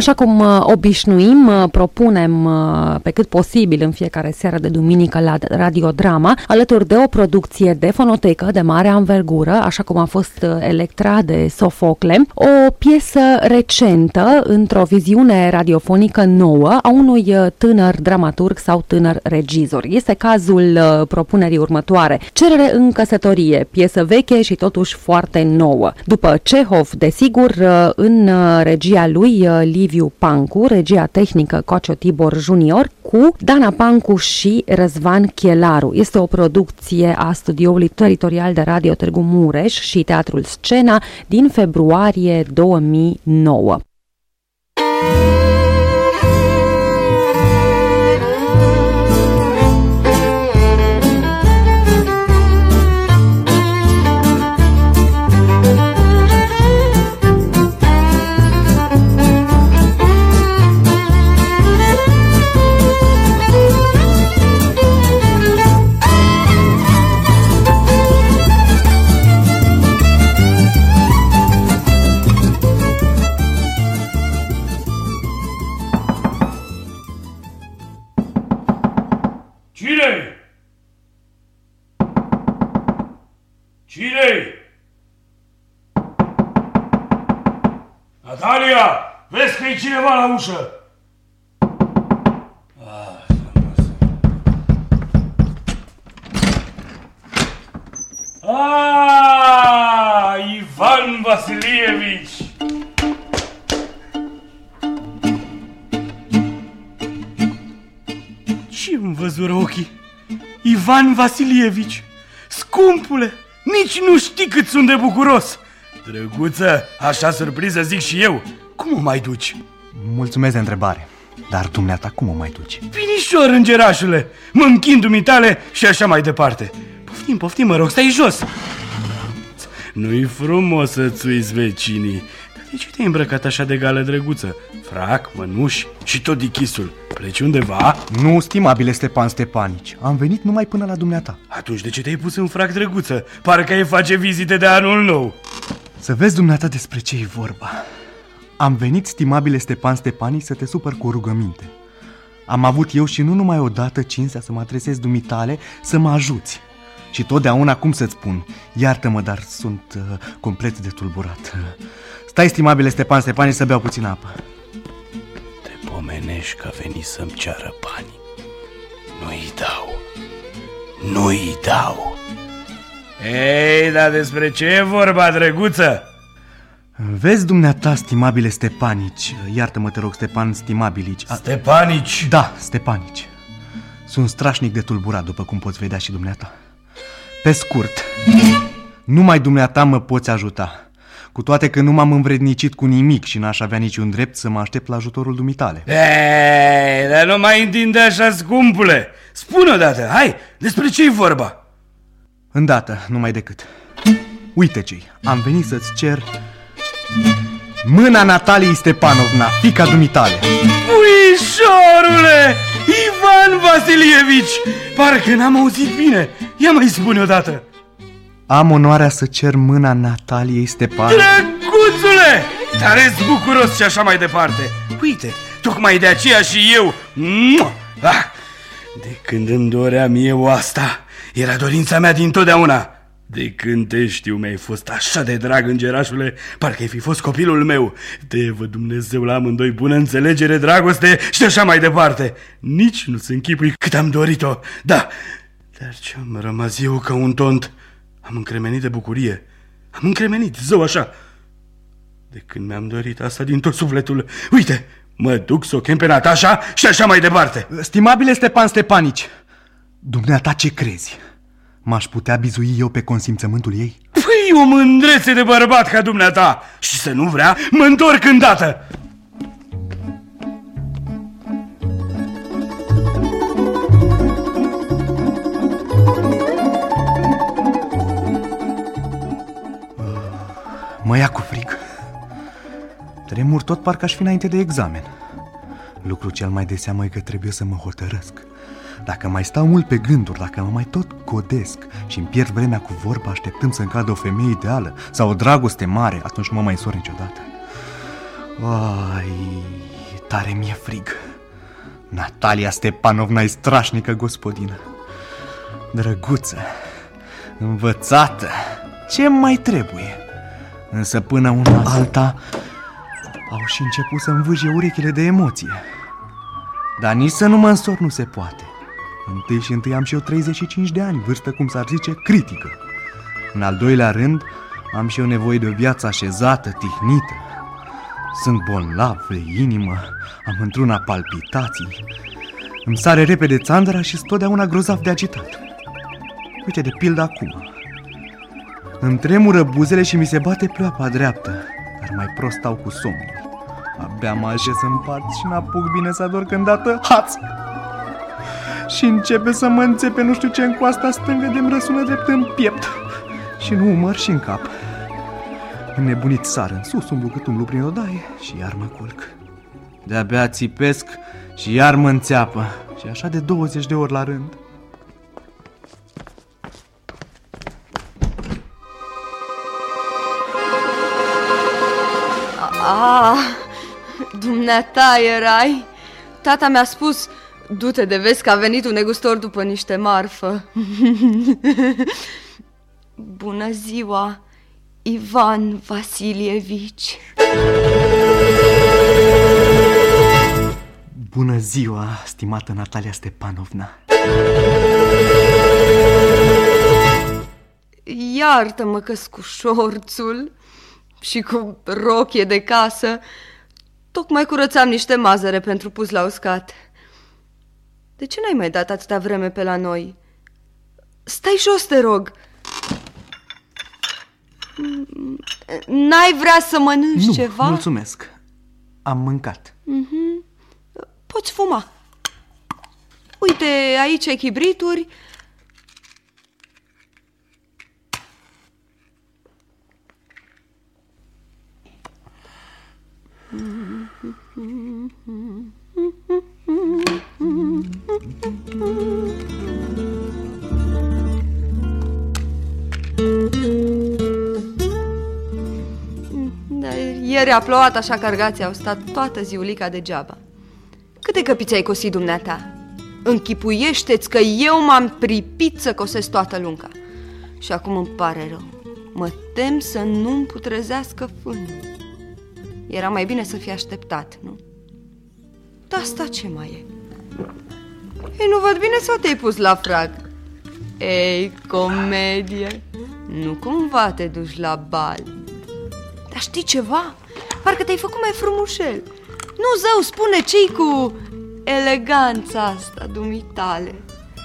Așa cum uh, obișnuim, uh, propunem uh, pe cât posibil în fiecare seară de duminică la Radiodrama, alături de o producție de fonotecă de mare anvergură, așa cum a fost Electra de Sofocle, o piesă recentă într-o viziune radiofonică nouă a unui tânăr dramaturg sau tânăr regizor. Este cazul propunerii următoare. Cerere în căsătorie, piesă veche și totuși foarte nouă. După Cehov, desigur, în regia lui Liviu Pancu, regia tehnică Cocio Tibor Junior, cu Dana Pancu și Răzvan Chielaru. Este o producție a studioului teritorial de Radio Târgu Mureș și Teatrul Scena din februarie 2009. Cineva la ușă! Ah, Ivan Vasilievici! Ce îmi văzură ochii? Ivan Vasilievici, scumpule, nici nu știi cât sunt de bucuros! Drăguță, așa surpriză zic și eu, cum o mai duci? Mulțumesc de întrebare. Dar dumneata cum o mai duci? Binișor, îngerașule, mă închin dumitale și așa mai departe. Poftim, poftim, mă rog, stai jos. Nu-i frumos să-ți uiți vecinii. Dar de ce te-ai îmbrăcat așa de gală drăguță? Frac, mănuși și tot dichisul. Pleci undeva? Nu, stimabile Stepan Stepanici. Am venit numai până la dumneata. Atunci de ce te-ai pus în frac drăguță? Parcă ai face vizite de anul nou. Să vezi dumneata despre ce e vorba. Am venit, stimabile Stepan Stepani, să te supăr cu o rugăminte. Am avut eu și nu numai odată cinstea să mă adresez dumitale să mă ajuți. Și totdeauna cum să-ți spun, iartă-mă, dar sunt uh, complet de tulburat. Stai, stimabile Stepan Stepani, să beau puțin apă. Te pomenești că a venit să-mi ceară bani. Nu-i dau. Nu-i dau. Ei, dar despre ce e vorba, drăguță? Vezi dumneata, stimabile Stepanici, iartă-mă te rog, Stepan Stimabilici. Stepanici? Da, Stepanici. Sunt strașnic de tulburat, după cum poți vedea și dumneata. Pe scurt, numai dumneata mă poți ajuta. Cu toate că nu m-am învrednicit cu nimic și n-aș avea niciun drept să mă aștept la ajutorul dumitale. Ei, dar nu mai întinde așa, scumpule! Spune odată, hai, despre ce-i vorba? Îndată, numai decât. Uite ce am venit să-ți cer Mâna Nataliei Stepanovna, fica dumitale Puișorule! Ivan Vasilievici! Parcă n-am auzit bine Ia mai spune odată Am onoarea să cer mâna Nataliei Stepanovna Drăguțule! tare bucuros și așa mai departe Uite, tocmai de aceea și eu ah, De când îmi doream eu asta Era dorința mea din totdeauna de când te știu, mi-ai fost așa de drag, îngerașule, parcă ai fi fost copilul meu. Te văd Dumnezeu la amândoi bună înțelegere, dragoste și așa mai departe. Nici nu se închipui cât am dorit-o. Da, dar ce-am rămas eu ca un tont? Am încremenit de bucurie. Am încremenit, zău așa. De când mi-am dorit asta din tot sufletul. Uite, mă duc să o chem pe Natasha și așa mai departe. Stimabile Stepan Stepanici, dumneata ce crezi? M-aș putea bizui eu pe consimțământul ei? Păi, o mândrețe de bărbat ca dumneata! Și să nu vrea, mă întorc îndată! Mă ia cu frig. Tremur tot parcă aș fi înainte de examen. Lucru cel mai de seamă e că trebuie să mă hotărăsc. Dacă mai stau mult pe gânduri, dacă mă mai tot godesc și îmi pierd vremea cu vorba așteptând să-mi cadă o femeie ideală sau o dragoste mare, atunci nu mă mai însor niciodată. Ai, tare mi-e frig. Natalia Stepanovna e strașnică gospodină. Drăguță, învățată, ce mai trebuie? Însă până una alta au și început să învâje urechile de emoție. Dar nici să nu mă însor nu se poate. Întâi și întâi am și eu 35 de ani, vârstă, cum s-ar zice, critică. În al doilea rând, am și eu nevoie de o viață așezată, tihnită. Sunt bolnav de inimă, am într-una palpitații. Îmi sare repede țandăra și sunt totdeauna grozav de agitat. Uite de pildă acum. Îmi tremură buzele și mi se bate pleoapa dreaptă, dar mai prost stau cu somnul. Abia mă așez în pat și n-apuc bine să ador când dată haț! Și începe să mă înțepe nu știu ce în coasta stângă de-mi răsună drept în piept și nu umăr și în cap. Înnebunit sar în sus, umblu cât umblu prin odaie și iar mă culc. De-abia țipesc și iar mă înțeapă și așa de 20 de ori la rând. Ah, dumneata erai? Tata mi-a spus, du-te de vezi că a venit un negustor după niște marfă. Bună ziua, Ivan Vasilievici. Bună ziua, stimată Natalia Stepanovna. Iartă-mă că cu șorțul și cu rochie de casă. Tocmai curățam niște mazăre pentru pus la uscat. De ce n-ai mai dat atâta vreme pe la noi? Stai jos, te rog. N-ai vrea să mănânci nu, ceva? mulțumesc. Am mâncat. Mm-hmm. Poți fuma. Uite, aici ai chibrituri. Da, ieri a plouat așa că argații au stat toată ziulica degeaba. Câte căpiți ai cosit dumneata? Închipuiește-ți că eu m-am pripit să cosesc toată lunga. Și acum îmi pare rău. Mă tem să nu-mi putrezească fânul. Era mai bine să fi așteptat, nu? Da, asta ce mai e? Ei, nu văd bine sau te-ai pus la frag? Ei, comedie! Nu cumva te duci la bal. Dar știi ceva? Parcă te-ai făcut mai frumușel. Nu, zău, spune ce cu eleganța asta dumitale.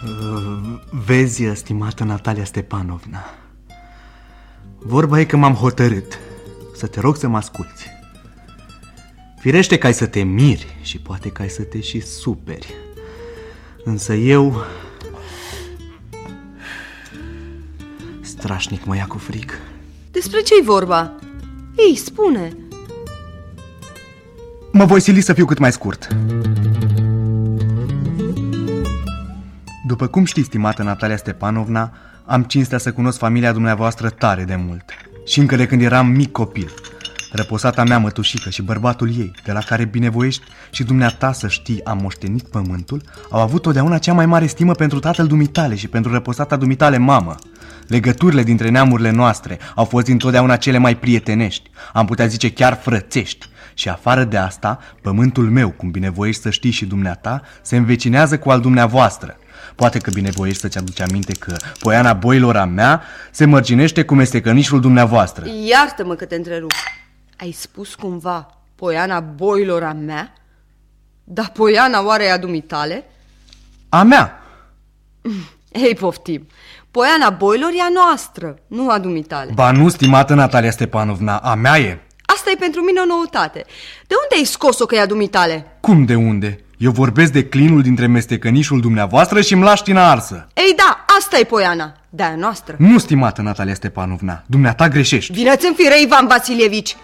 Uh, vezi, stimată Natalia Stepanovna, vorba e că m-am hotărât să te rog să mă asculți. Firește că ai să te miri și poate că ai să te și superi. Însă eu... Strașnic mă ia cu fric. Despre ce-i vorba? Ei, spune. Mă voi sili să fiu cât mai scurt. După cum știți, stimată Natalia Stepanovna, am cinstea să cunosc familia dumneavoastră tare de mult. Și încă de când eram mic copil. Răposata mea mătușică și bărbatul ei, de la care binevoiești și dumneata să știi am moștenit pământul, au avut totdeauna cea mai mare stimă pentru tatăl dumitale și pentru răposata dumitale mamă. Legăturile dintre neamurile noastre au fost întotdeauna cele mai prietenești, am putea zice chiar frățești. Și afară de asta, pământul meu, cum binevoiești să știi și dumneata, se învecinează cu al dumneavoastră. Poate că binevoiești să-ți aduci aminte că poiana boilor a mea se mărginește cum este cănișul dumneavoastră. Iartă-mă că te întrerup. Ai spus cumva poiana boilor a mea? Dar poiana oare e a dumitale? A mea! Ei, poftim. Poiana boilor e a noastră, nu a dumitale. Ba nu, stimată Natalia Stepanovna, a mea e. Asta e pentru mine o noutate. De unde ai scos-o că e a dumitale? Cum de unde? Eu vorbesc de clinul dintre mestecănișul dumneavoastră și mlaștina arsă. Ei da, asta e poiana, de-aia noastră. Nu, stimată Natalia Stepanovna, dumneata greșești. Vine-ți în fire, Ivan Vasilievici.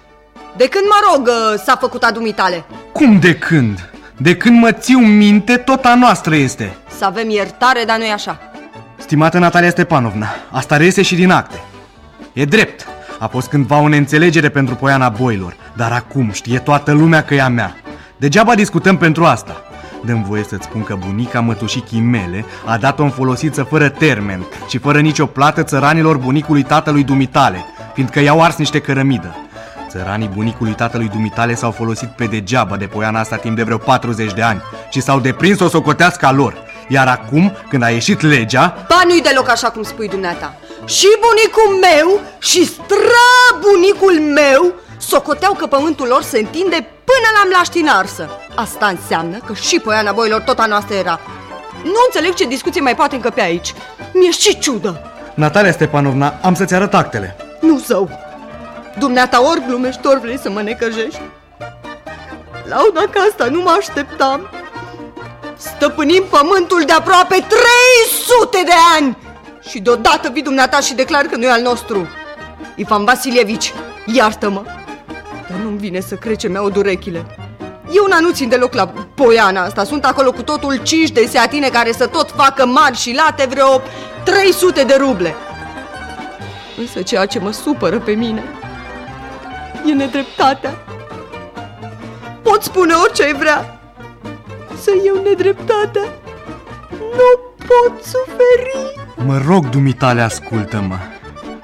De când, mă rog, ă, s-a făcut a dumitale? Cum de când? De când mă țiu minte, tot a noastră este. Să avem iertare, dar nu e așa. Stimată Natalia Stepanovna, asta reiese și din acte. E drept, a fost cândva o neînțelegere pentru poiana boilor, dar acum știe toată lumea că e a mea. Degeaba discutăm pentru asta. Dăm voie să-ți spun că bunica mătușichii mele a dat-o în folosiță fără termen și fără nicio plată țăranilor bunicului tatălui dumitale, fiindcă i-au ars niște cărămidă. Țăranii bunicului tatălui dumitale s-au folosit pe degeaba de poiana asta timp de vreo 40 de ani și s-au deprins o socotească a lor. Iar acum, când a ieșit legea... Ba nu-i deloc așa cum spui dumneata. Și bunicul meu și străbunicul meu socoteau că pământul lor se întinde până la mlaștina arsă. Asta înseamnă că și poiana boilor tot a noastră era. Nu înțeleg ce discuție mai poate încăpe aici. Mi-e și ciudă. Natalia Stepanovna, am să-ți arăt actele. Nu zău. Dumneata ori glumești, ori vrei să mă necăjești. Lauda ca asta nu mă așteptam. Stăpânim pământul de aproape 300 de ani și deodată vii dumneata și declar că nu e al nostru. Ivan Vasilievici, iartă-mă, dar nu-mi vine să cred ce mi-au urechile. Eu una nu țin deloc la poiana asta, sunt acolo cu totul cinci de seatine care să tot facă mari și late vreo 300 de ruble. Însă ceea ce mă supără pe mine e nedreptatea. Pot spune orice ai vrea, să iau nedreptatea. Nu pot suferi. Mă rog, dumitale, ascultă-mă.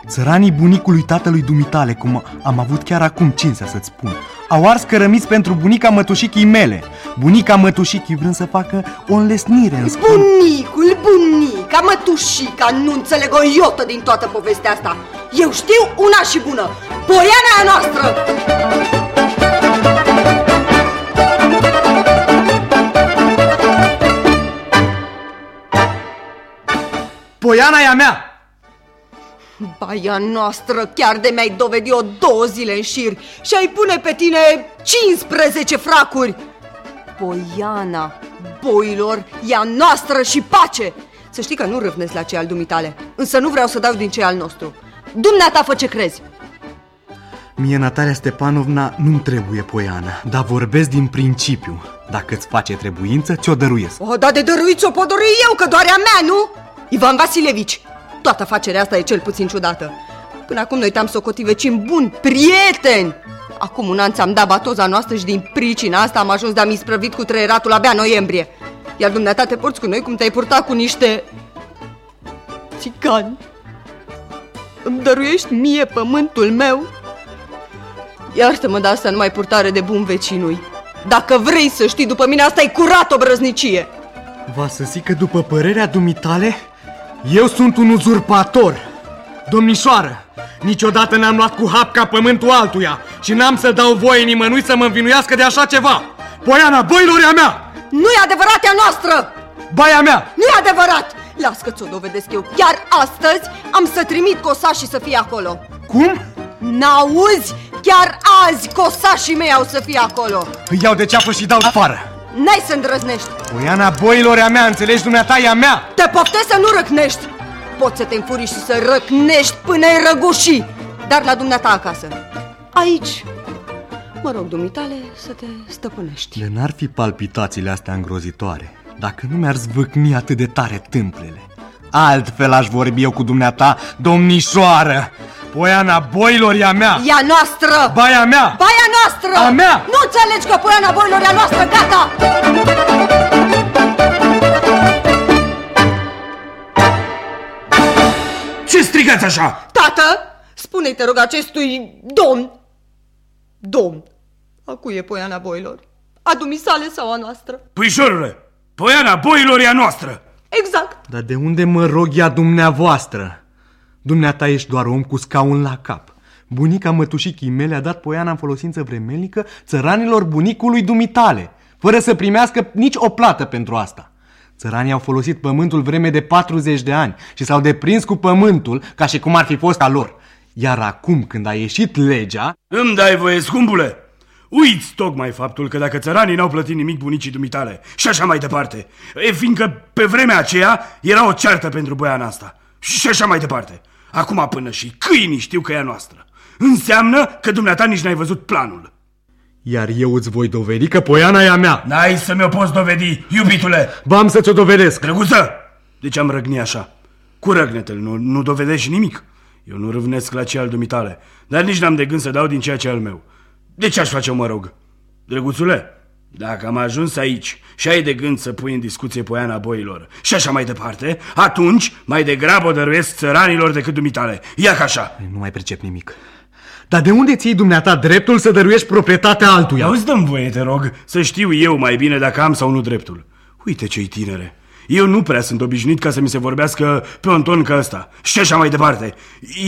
Țăranii bunicului tatălui dumitale, cum am avut chiar acum cinsea să-ți spun, au ars cărămiți pentru bunica mătușichii mele. Bunica mătușichii vrând să facă o înlesnire în schimb. Bunicul, bunica, mătușica, nu înțeleg o iotă din toată povestea asta. Eu știu una și bună, poiana a noastră! Poiana e a mea! Baia noastră, chiar de mi-ai dovedi o două zile în șir și ai pune pe tine 15 fracuri. Poiana, boilor, e a noastră și pace! Să știi că nu râvnesc la cei al dumitale, însă nu vreau să dau din cei al nostru. Dumneata fă ce crezi! Mie, Natalia Stepanovna, nu-mi trebuie poiana, dar vorbesc din principiu. Dacă îți face trebuință, ți-o dăruiesc. O, dar de dăruit o pot dărui eu, că doar e a mea, nu? Ivan Vasilevici, toată afacerea asta e cel puțin ciudată. Până acum noi te-am socotit vecini buni, prieteni. Acum un an ți-am dat batoza noastră și din pricina asta am ajuns de-am isprăvit cu trăieratul abia noiembrie. Iar dumneata te porți cu noi cum te-ai purtat cu niște... țigani. Îmi dăruiești mie pământul meu? Iartă-mă, dar asta nu mai purtare de bun vecinui. Dacă vrei să știi, după mine asta e curat o brăznicie. Va să zic că după părerea dumitale, eu sunt un uzurpator. Domnișoară, niciodată n-am luat cu hap ca pământul altuia și n-am să dau voie nimănui să mă învinuiască de așa ceva. Poiana boilor e a mea! Nu e adevărat, e a noastră! Baia mea! Nu e adevărat! Las că ți-o dovedesc eu. Chiar astăzi am să trimit cosașii să fie acolo. Cum? N-auzi? Chiar azi cosașii mei au să fie acolo. Îi iau de ceapă și dau afară. N-ai să îndrăznești. Poiana boilor e a mea, înțelegi dumneata, e a mea! Te poftesc să nu răcnești. Poți să te înfuri și să răcnești până ai răguși, dar la dumneata acasă. Aici, mă rog, dumitale, să te stăpânești. De n-ar fi palpitațiile astea îngrozitoare, dacă nu mi-ar zvâcni atât de tare tâmplele. Altfel aș vorbi eu cu dumneata, domnișoară! Poiana boilor e a mea! E a noastră! Baia mea! Baia noastră! A mea! Nu înțelegi că poiana boilor e a noastră, gata! Ce strigați așa? Tată, spune-i, te rog, acestui domn, domn, a cui e poiana boilor? A dumisale sau a noastră? Puișorule, poiana boilor e a noastră. Exact. Dar de unde mă rog ea dumneavoastră? Dumneata ești doar om cu scaun la cap. Bunica mătușichii mele a dat poiana în folosință vremelnică țăranilor bunicului dumitale, fără să primească nici o plată pentru asta. Țăranii au folosit pământul vreme de 40 de ani și s-au deprins cu pământul ca și cum ar fi fost a lor. Iar acum, când a ieșit legea... Îmi dai voie, scumpule? Uiți tocmai faptul că dacă țăranii n-au plătit nimic bunicii dumitale și așa mai departe, e fiindcă pe vremea aceea era o ceartă pentru boiana asta și așa mai departe. Acum până și câinii știu că e a noastră. Înseamnă că dumneata nici n-ai văzut planul. Iar eu îți voi dovedi că poiana e a mea. N-ai să mi-o poți dovedi, iubitule. V-am să ți-o dovedesc. Drăguță, de ce am răgni așa? Cu răgnetel, nu, nu dovedești nimic. Eu nu râvnesc la ce al dumitale, dar nici n-am de gând să dau din ceea ce al meu. De ce aș face, mă rog? Drăguțule, Dacă am ajuns aici și ai de gând să pui în discuție poiana boilor și așa mai departe, atunci mai degrabă o dăruiesc țăranilor decât dumitale. Ia ca așa. Nu mai pricep nimic. Dar de unde ții dumneata dreptul să dăruiești proprietatea altuia? Auzi, dăm voie, te rog, să știu eu mai bine dacă am sau nu dreptul. Uite ce-i tinere. Eu nu prea sunt obișnuit ca să mi se vorbească pe un ton ca ăsta. Și așa mai departe.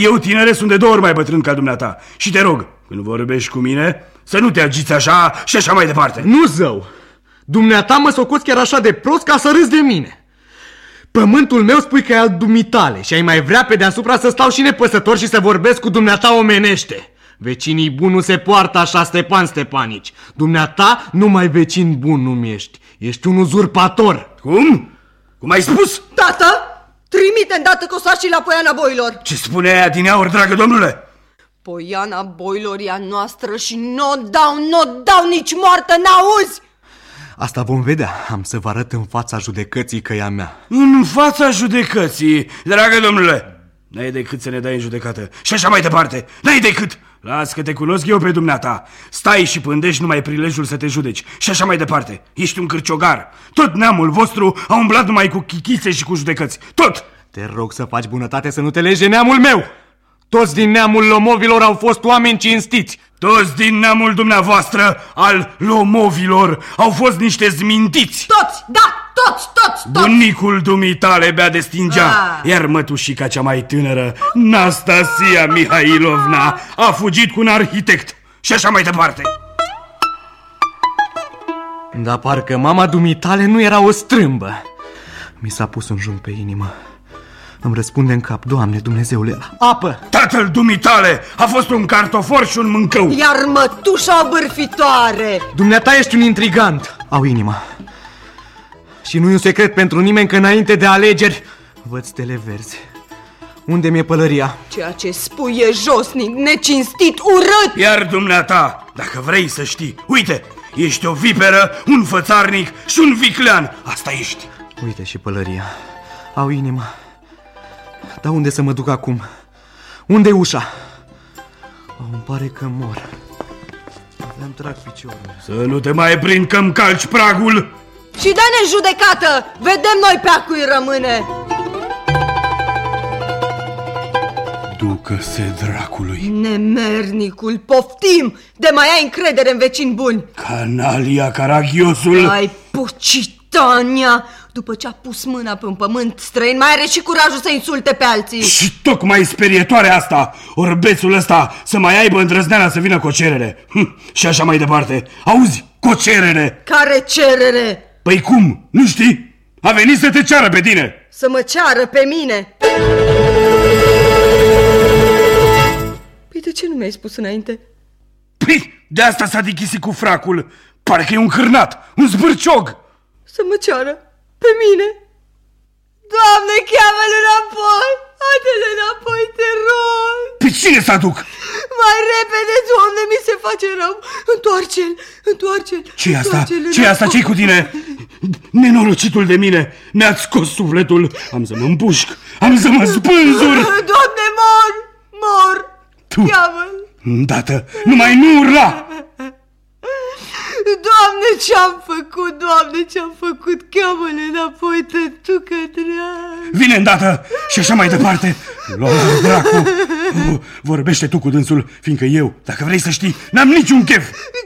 Eu, tinere, sunt de două ori mai bătrân ca dumneata. Și te rog, când vorbești cu mine, să nu te agiți așa și așa mai departe. Nu, zău! Dumneata mă socoți chiar așa de prost ca să râzi de mine. Pământul meu spui că e al dumitale și ai mai vrea pe deasupra să stau și nepăsător și să vorbesc cu dumneata omenește. Vecinii buni nu se poartă așa, Stepan Stepanici. Dumneata numai vecin bun nu ești. Ești un uzurpator. Cum? Cum ai spus? Tată, trimite îndată cosașii la Poiana Boilor. Ce spune aia din aur, dragă domnule? Poiana Boilor e a noastră și nu o dau, nu o dau nici moartă, n-auzi? Asta vom vedea. Am să vă arăt în fața judecății că e a mea. În fața judecății, dragă domnule. N-ai decât să ne dai în judecată. Și așa mai departe. N-ai decât. Las că te cunosc eu pe dumneata. Stai și pândești numai prilejul să te judeci. Și așa mai departe. Ești un cârciogar. Tot neamul vostru a umblat numai cu chichițe și cu judecăți. Tot! Te rog să faci bunătate să nu te lege neamul meu! Toți din neamul Lomovilor au fost oameni cinstiți. Toți din neamul dumneavoastră al Lomovilor au fost niște zmintiți. Toți, da, toți, toți, toți. Bunicul dumitale bea de stingea, Ah. iar mătușica cea mai tânără, Nastasia Mihailovna, a fugit cu un arhitect. Și așa mai departe. Dar parcă mama dumitale nu era o strâmbă. Mi s-a pus un jung pe inimă. Îmi răspunde în cap, Doamne, Dumnezeule, apă! Tatăl dumitale a fost un cartofor și un mâncău. Iar mătușa o bârfitoare. Dumneata ești un intrigant! Au inima. Și nu e un secret pentru nimeni că înainte de alegeri văd stele verzi. Unde mi-e pălăria? Ceea ce spui e josnic, necinstit, urât. Iar dumneata, dacă vrei să știi, uite, ești o viperă, un fățarnic și un viclean. Asta ești. Uite și pălăria. Au inima. Dar unde să mă duc acum? Unde e ușa? Oh, îmi pare că mor. Le-am trag piciorul. Să nu te mai prind că îmi calci pragul. Și dă-ne în judecată, vedem noi pe a cui rămâne. Ducă-se dracului. Nemernicul, poftim, de mai ai încredere în vecini buni. Canalia Caragiosul. Ai pucitania! După ce a pus mâna pe un pământ străin, mai are și curajul să insulte pe alții. Și tocmai sperietoare asta, orbețul ăsta, să mai aibă îndrăzneala să vină cu o cerere. Hm, și așa mai departe. Auzi, cu o cerere. Care cerere? Păi cum, nu știi? A venit să te ceară pe tine. Să mă ceară pe mine. Păi de ce nu mi-ai spus înainte? Păi, de asta s-a dichisit cu fracul. Pare că e un cârnat, un zbârciog. Să mă ceară pe mine? Doamne, cheamă-l înapoi! Haide-l înapoi, te rog! Pe cine să aduc? Mai repede, Doamne, mi se face rău! Întoarce-l, întoarce-l! ce asta? întoarce-l ce asta? înapoi. ce cu tine? Nenorocitul de mine, mi-a scos sufletul. Am să mă împușc, am să mă spânzur. Doamne, mor! Mor! Tu. Cheamă-l! Îndată, numai nu urla! Doamne, ce-am făcut, Doamne, ce-am făcut? Cheamă-l înapoi, tătucă drag! Vine îndată și așa mai departe. Lor, dracu. Oh, Vorbește tu cu dânsul, fiindcă eu, dacă vrei să știi, n-am niciun chef.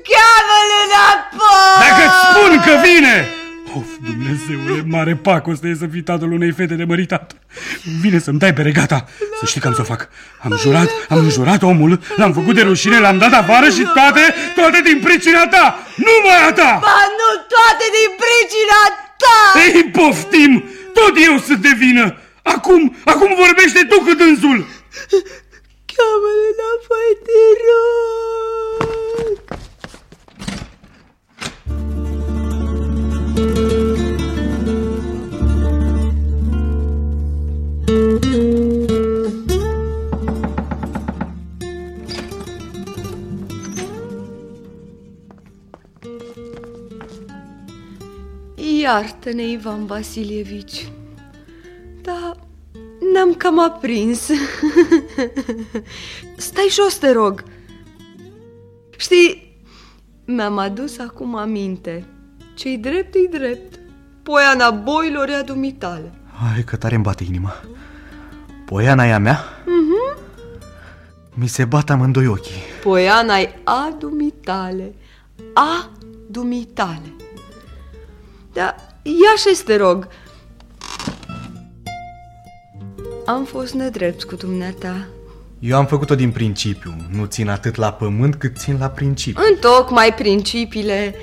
Cheamă-l înapoi! Dacă îți spun că vine! Of, Dumnezeule, mare pacoste e să fii tatăl unei fete de măritat. Vine să-mi dai pe regata. Să știi că am să o fac. Am jurat, am înjurat omul, l-am făcut de rușine, l-am dat afară și toate, toate din pricina ta! Numai a ta! Ba nu toate din pricina ta! Ei, poftim! Tot eu sunt de vină! Acum, acum vorbește tu cu dânsul! Cheamă-l înapoi, te rog! Iartă-ne, Ivan Vasilievici. Da, ne-am cam aprins. Stai jos, te rog. Știi, mi-am adus acum aminte. Ce-i drept, e drept. Poiana boilor e a dumitale. Hai că tare îmi bate inima. Poiana e a mea? Mhm. Mi se bat amândoi ochii. Poiana e a dumitale. A dumitale. Da, ia și te rog. Am fost nedrept cu dumneata. Eu am făcut-o din principiu. Nu țin atât la pământ cât țin la principiu. Întocmai principiile...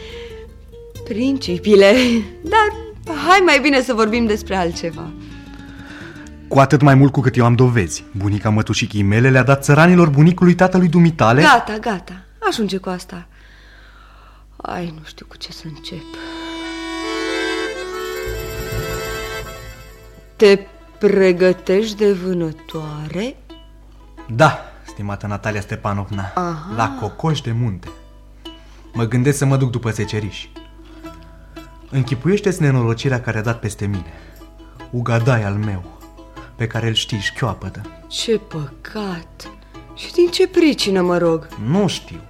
Principiile... Dar hai mai bine să vorbim despre altceva. Cu atât mai mult cu cât eu am dovezi. Bunica mătușichii mele le-a dat țăranilor bunicului tatălui dumitale. Gata, gata. Ajunge cu asta. Ai, nu știu cu ce să încep. Te pregătești de vânătoare? Da, stimată Natalia Stepanovna, Aha. la cocoș de munte. Mă gândesc să mă duc după seceriși. Închipuiește-ți nenorocirea care a dat peste mine. Ugadai al meu, pe care îl știi, șchioapătă. Ce păcat! Și din ce pricină, mă rog? Nu știu.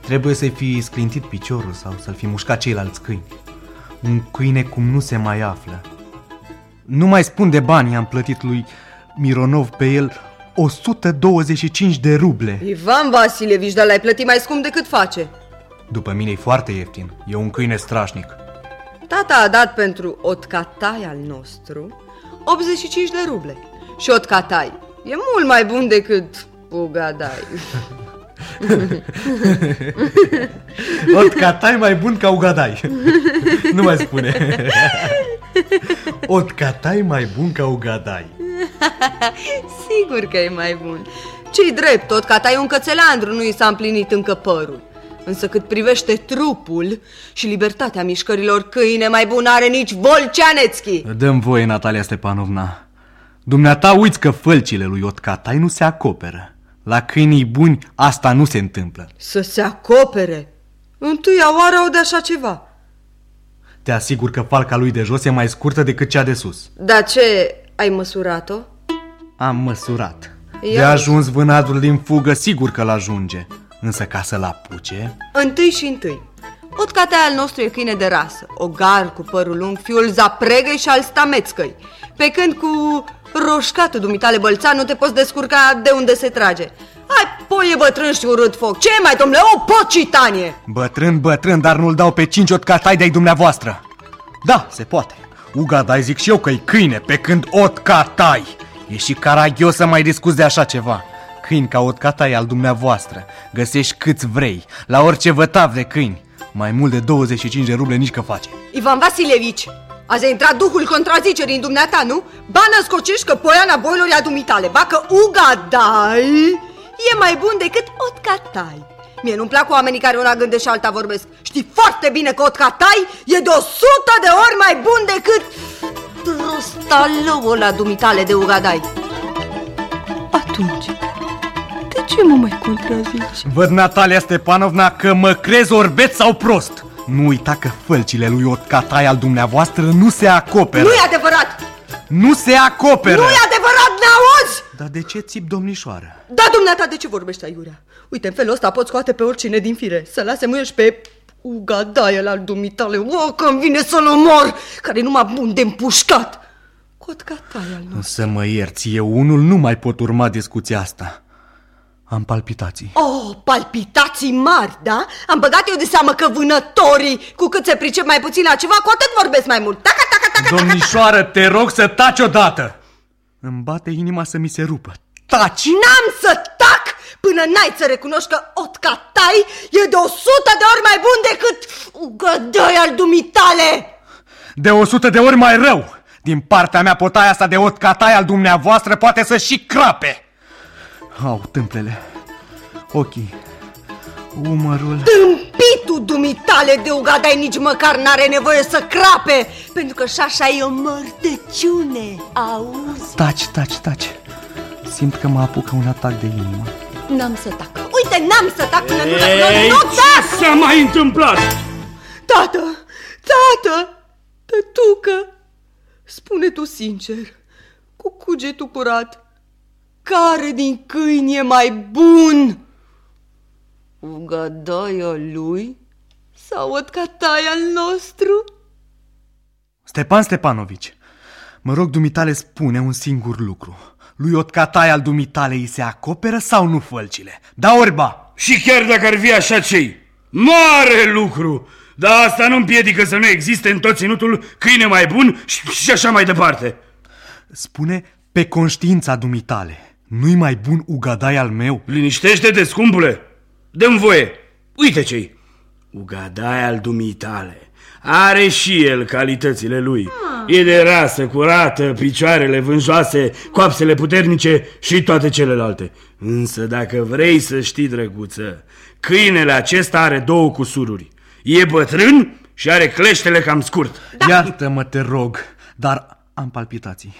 Trebuie să-i fi sclintit piciorul sau să-l fi mușcat ceilalți câini. Un câine cum nu se mai află. Nu mai spun de bani am plătit lui Mironov pe el 125 de ruble. Ivan Vasilevici, dar l-ai plătit mai scump decât face. După mine e foarte ieftin. E un câine strașnic. Tata a dat pentru otcatai al nostru 85 de ruble. Și otcatai e mult mai bun decât ugadai. Otcatai mai bun ca ugadai. nu mai spune. Otcatai mai bun ca ugadai. Sigur că e mai bun. Ce-i drept, tot catai un cățelandru nu i s-a împlinit încă părul. Însă cât privește trupul și libertatea mișcărilor câine, mai bun are nici Volceanețchi. Dăm voie, Natalia Stepanovna. Dumneata uiți că fălcile lui Otcatai nu se acoperă. La câinii buni asta nu se întâmplă. Să se acopere. Întâia oară au de așa ceva. Te asigur că falca lui de jos e mai scurtă decât cea de sus. Dar ce, ai măsurat-o? Am măsurat. Ia De ajuns vânadul din fugă, sigur că l-ajunge. Însă ca să-l apuce... Întâi și întâi. Otcatea al nostru e câine de rasă, ogar cu părul lung, fiul zapregăi și al stamețcăi. Pe când cu roșcatul dumitale bălțan nu te poți descurca de unde se trage. Hai, poie bătrân și urât foc. Ce mai, domnule, o pocitanie! Bătrân, bătrân, dar nu-l dau pe cinci otcatai de-ai dumneavoastră. Da, se poate. Ugadai zic și eu că-i câine, pe când otcatai. E și caragios să mai discuți de așa ceva. Câini ca otcatai al dumneavoastră. Găsești câți vrei, la orice vătav de câini. Mai mult de 25 de ruble nici că face. Ivan Vasilevici, azi a intrat duhul contrazicerii în dumneata, nu? Ba născocești că poiana boilor e a dumitale, ba că ugadai e mai bun decât otcatai. Mie nu-mi plac oamenii care una gândesc și alta vorbesc. Știi foarte bine că otcatai e de o sută de ori mai bun decât trostalăul la dumitale de ugadai. Atunci, de ce mă mai contrazici? Văd, Natalia Stepanovna, că mă crezi orbeț sau prost. Nu uita că fălcile lui Otcatai al dumneavoastră nu se acoperă. Nu e adevărat! Nu se acoperă! Nu e adevărat, n-auzi? Dar de ce țip domnișoară? Da, dumneata, de ce vorbești aiurea? Uite, în felul ăsta poți scoate pe oricine din fire, să lase muiești pe ugadaie al dumitale. O, că-mi vine să-l omor, care nu m-a bun de împușcat. Cotcataie al nostru. Să mă ierți, eu unul nu mai pot urma discuția asta. Am palpitații. Oh, palpitații mari, da? Am băgat eu de seamă că vânătorii, cu cât se pricep mai puțin la ceva, cu atât vorbesc mai mult. Taca, taca, taca, taca. Domnișoară, te rog să taci odată! Îmi bate inima să mi se rupă. Taci! N-am să tac până n-ai să recunoști că Otcatai e de o sută de ori mai bun decât ugădăi al dumitale. De o sută de ori mai rău! Din partea mea potaia asta de ot catai al dumneavoastră poate să și crape! Au, tâmplele, ochii, umărul... Tâmpitul dumitale de ugadai nici măcar n-are nevoie să crape, pentru că și șașa e o mărtăciune, auzi? Taci, taci, taci. Simt că mă apucă un atac de inimă. N-am să tac. Uite, n-am să tac până nu tac. Ei, Nu tac! ce s-a mai întâmplat? Tată, tată, tătucă, spune tu sincer, cu cugetul curat, care din câini e mai bun? Ugădăia lui Sau otcatai al nostru? Stepan Stepanovici, mă rog dumitale spune un singur lucru. Lui Otcatai al dumitale îi se acoperă sau nu fălcile? Da orba! Și chiar dacă ar fi așa cei, mare lucru! Dar asta nu împiedică să nu existe în tot ținutul câine mai bun și, și așa mai departe. Spune pe conștiința dumitale. Nu-i mai bun ugadai al meu? Liniștește-te, scumpule! Dă-mi voie! Uite cei! Ugadai al dumitale. Are și el calitățile lui. Ah. E de rasă curată, picioarele vânjoase, coapsele puternice și toate celelalte. Însă dacă vrei să știi, drăguță, câinele acesta are două cusururi. E bătrân și are cleștele cam scurt. Da. Iartă-mă, te rog, dar am palpitații.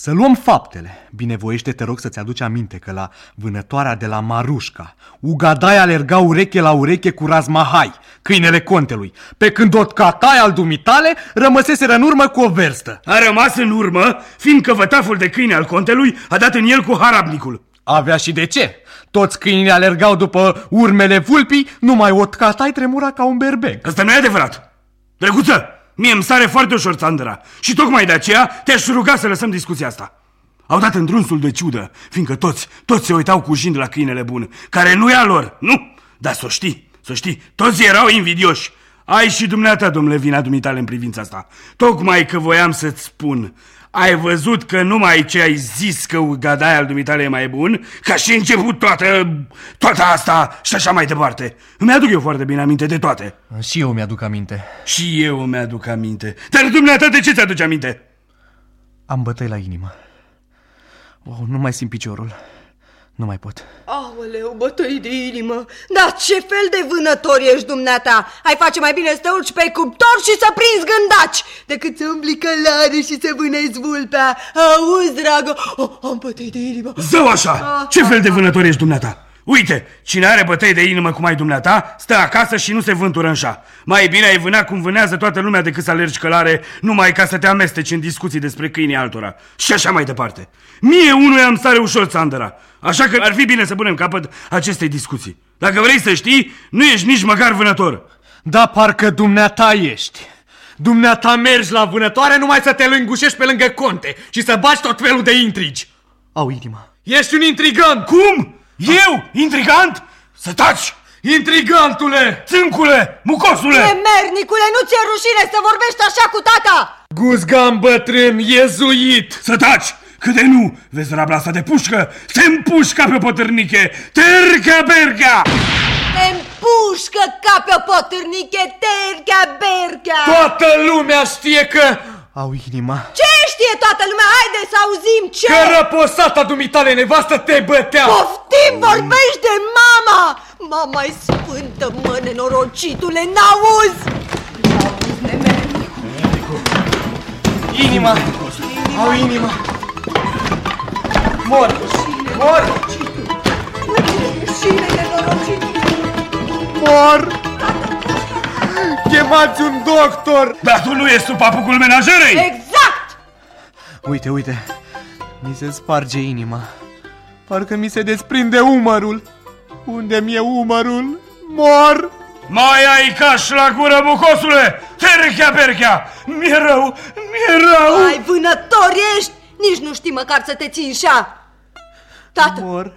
Să luăm faptele. Binevoiește, te rog să-ți aduci aminte că la vânătoarea de la Marușca, Ugadai alerga ureche la ureche cu Razmahai, câinele contelui, pe când Otcatai al dumitale rămăseseră în urmă cu o verstă. A rămas în urmă, fiindcă vătaful de câine al contelui a dat în el cu harabnicul. Avea și de ce. Toți câinii alergau după urmele vulpii, numai Otcatai tremura ca un berbec. Asta nu e adevărat. Drăguță, Mie îmi sare foarte ușor Sandra și tocmai de aceea te-aș ruga să lăsăm discuția asta. Au dat întrunsul de ciudă, fiindcă toți, toți se uitau cu jind la câinele bun, care nu e a lor, nu? Dar să știi, să știi, toți erau invidioși. Ai și dumneata, domnule, vina dumitale în privința asta. Tocmai că voiam să-ți spun ai văzut că numai ce ai zis că Gadai al dumitale e mai bun, ca și început toată, toată asta și așa mai departe. Îmi aduc eu foarte bine aminte de toate. Și eu mi-aduc aminte. Și eu îmi aduc aminte. Dar dumneata de ce ți-aduce aminte? Am bătăi la inimă. Oh, nu mai simt piciorul. Nu mai pot. Aoleu, bătăi de inimă! Dar ce fel de vânător ești dumneata? Ai face mai bine să te urci pe cuptor și să prinzi gândaci decât să umbli călare și să vânezi vulpea. Auzi, dragă, oh, am bătăi de inimă. Zău așa! Ah, ce fel de vânător ești dumneata? Uite, cine are bătăi de inimă cum ai dumneata, stă acasă și nu se vântură în șa. Mai bine ai vânea cum vânează toată lumea decât să alergi călare numai ca să te amesteci în discuții despre câinii altora. Și așa mai departe. Mie unul am stare ușor, Sandra. Așa că ar fi bine să punem capăt acestei discuții. Dacă vrei să știi, nu ești nici măcar vânător. Da, parcă dumneata ești. Dumneata mergi la vânătoare numai să te lângușești pe lângă conte și să baci tot felul de intrigi. Au inima. Ești un intrigant! Cum? Eu? Intrigant? Să taci! Intrigantule! Țâncule! Mucosule! Temernicule, nu ți-e rușine să vorbești așa cu tata? Guzgan bătrân, iezuit! Să taci! Că de nu, vezi rabla asta de pușcă? Te împușca pe o potârniche! Terca berga! Te împușcă ca pe o potârniche, terca berga! Toată lumea știe că au inima. Ce știe toată lumea? Haide să auzim ce! Că răposata dumitale nevastă te bătea! Poftim, vorbești de mama! mama e sfântă, mă, nenorocitule, n-auzi! Inima! Au inima! Mor! Mor! Mor! Chemați un doctor! Dar tu nu ești sub papucul menajerei! Exact! Uite, uite, mi se sparge inima. Parcă mi se desprinde umărul. Unde mi-e umărul? Mor! Mai ai caș la gură, bucosule! Terchea, perchea! Mi-e rău, mi-e rău! Ai vânător ești! Nici nu știi măcar să te ții șa! Tată! Mor!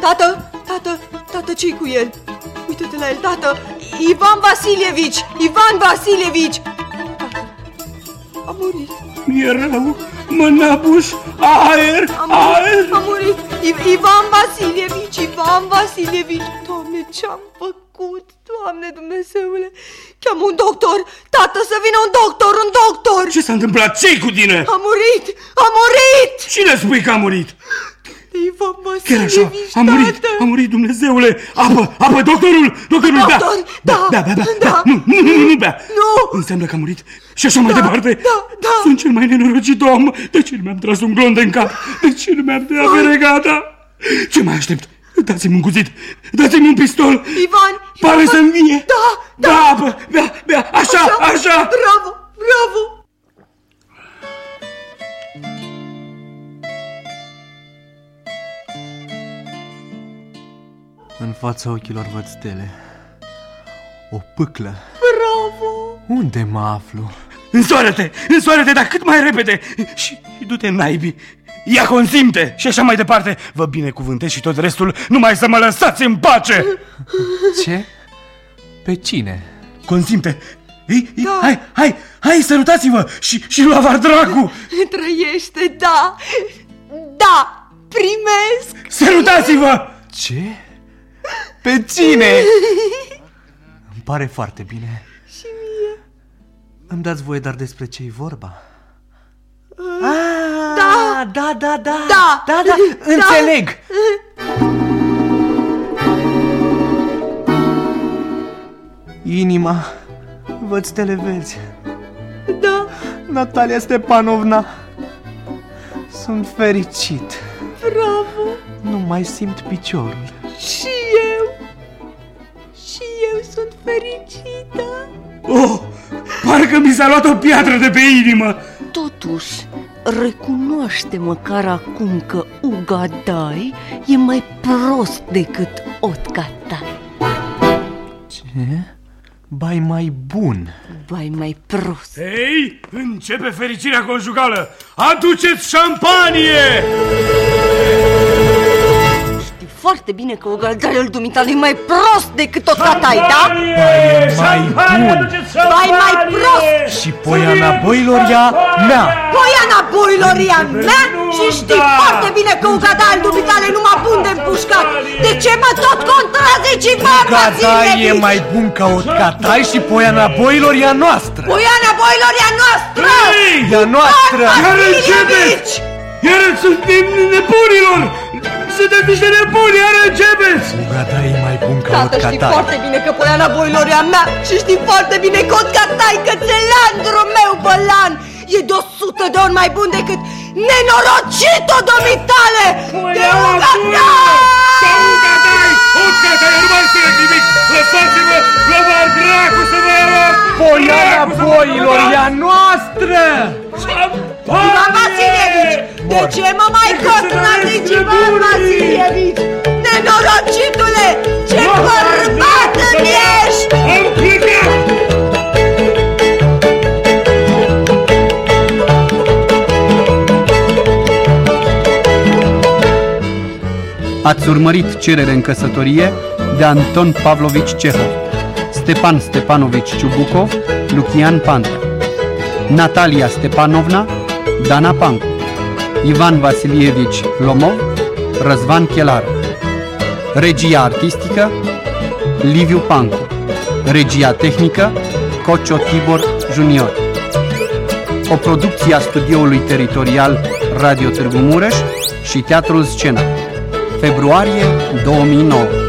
Tată, tată, tată, ce cu el? Uită-te la el, tată! Ivan Vasilievici! Ivan Vasilievici! Tată, a murit. Mi-e rău, mânabuș, aer, a murit, aer! A murit! I Ivan Vasilievici, Ivan Vasilievici! Doamne, ce-am făcut? Doamne Dumnezeule! Cheam un doctor! Tată, să vină un doctor, un doctor! Ce s-a întâmplat? ce cu tine? A murit! A murit! Cine spui că a murit? Ivan Chiar așa, a murit, a murit, Dumnezeule! Apă, apă, doctorul, doctorul, Doctor, da, bea, bea, bea, da. bea. Nu, nu, nu, nu, bea! Nu. Înseamnă că a murit și așa mai Da, departe. da, da. Sunt cel mai nenorocit om. De ce nu mi-am tras un glonț în cap? De ce nu mi-am tăiat peregata? Ce mai aștept? Dați-mi un cuțit, dați-mi un pistol. Ivan, Pare Ivan. să-mi vine. Da, da. Da, apă, bea, bea, așa, așa. Bravo, bravo! În fața ochilor văd stele. O pâclă. Bravo! Unde mă aflu? Însoară-te, însoară-te, dar cât mai repede Și, și du-te naibii Ia consimte și așa mai departe Vă binecuvântez și tot restul Numai să mă lăsați în pace Ce? Pe cine? Consimte ei, ei, da. Hai, hai, hai, sărutați-vă și, și luavar dracu Trăiește, da Da, primesc Sărutați-vă Ce? Pe cine? Îmi pare foarte bine. Și mie. Îmi dați voie dar despre ce-i vorba? Ah, da, da, da, da. Da, da, da, înțeleg. Inima Văd stele verzi. Da, Natalia Stepanovna. Sunt fericit. Bravo. Nu mai simt piciorul. Și eu Și eu sunt fericită Oh, parcă mi s-a luat o piatră de pe inimă Totuși, recunoaște măcar acum că Ugadai e mai prost decât Otkatai. Ce? Bai mai bun Vai mai prost. Ei, începe fericirea conjugală Aduceți șampanie Știi foarte bine că Ugadaiul dumitale e mai prost decât Otkatai, da? mai bun. Vai mai prost! Și poiana boilor ea mea Poiana boilor e a mea și știi foarte bine că Ugadaiul dumitale nu mă bun de împușcat. De ce mă tot contrazici în Gata e mai bun ca o catai și poiana boilor e a noastră Poiana boilor e a noastră! Ei, E a noastră iar începeți Iar suntem nebunilor Sunteți niște nebuni, iar începeți Gata e mai bun ca o Tată, știi catai foarte bine că poiana boilor e a mea și știi foarte bine că Otcatai, cățelandrul meu bălan, e de o sută de ori mai bun decât nenorocito domitale! De Ucatai! Ucatai, eu nu mai înțeleg nimic! Lăsați-mă, lăvar dracu să vă rog Poiana boilor e a noastră Ivan Vasilievici, de ce mă mai contrazici, Ivan Vasilievici? Nenorocitule, ce bărbat îmi ești! Am plecat! Ați urmărit cerere în căsătorie de Anton Pavlovici Cehov, Stepan Stepanovici Ciubukov, Lucian Pantea, Natalia Stepanovna, Dana Pancu, Ivan Vasilievici Lomov, Răzvan Chelară. Regia artistică, Liviu Pancu. Regia tehnică, Cocio Tibor Junior. O producție a studioului teritorial Radio Târgu Mureș și Teatrul Scena. Februarie 2009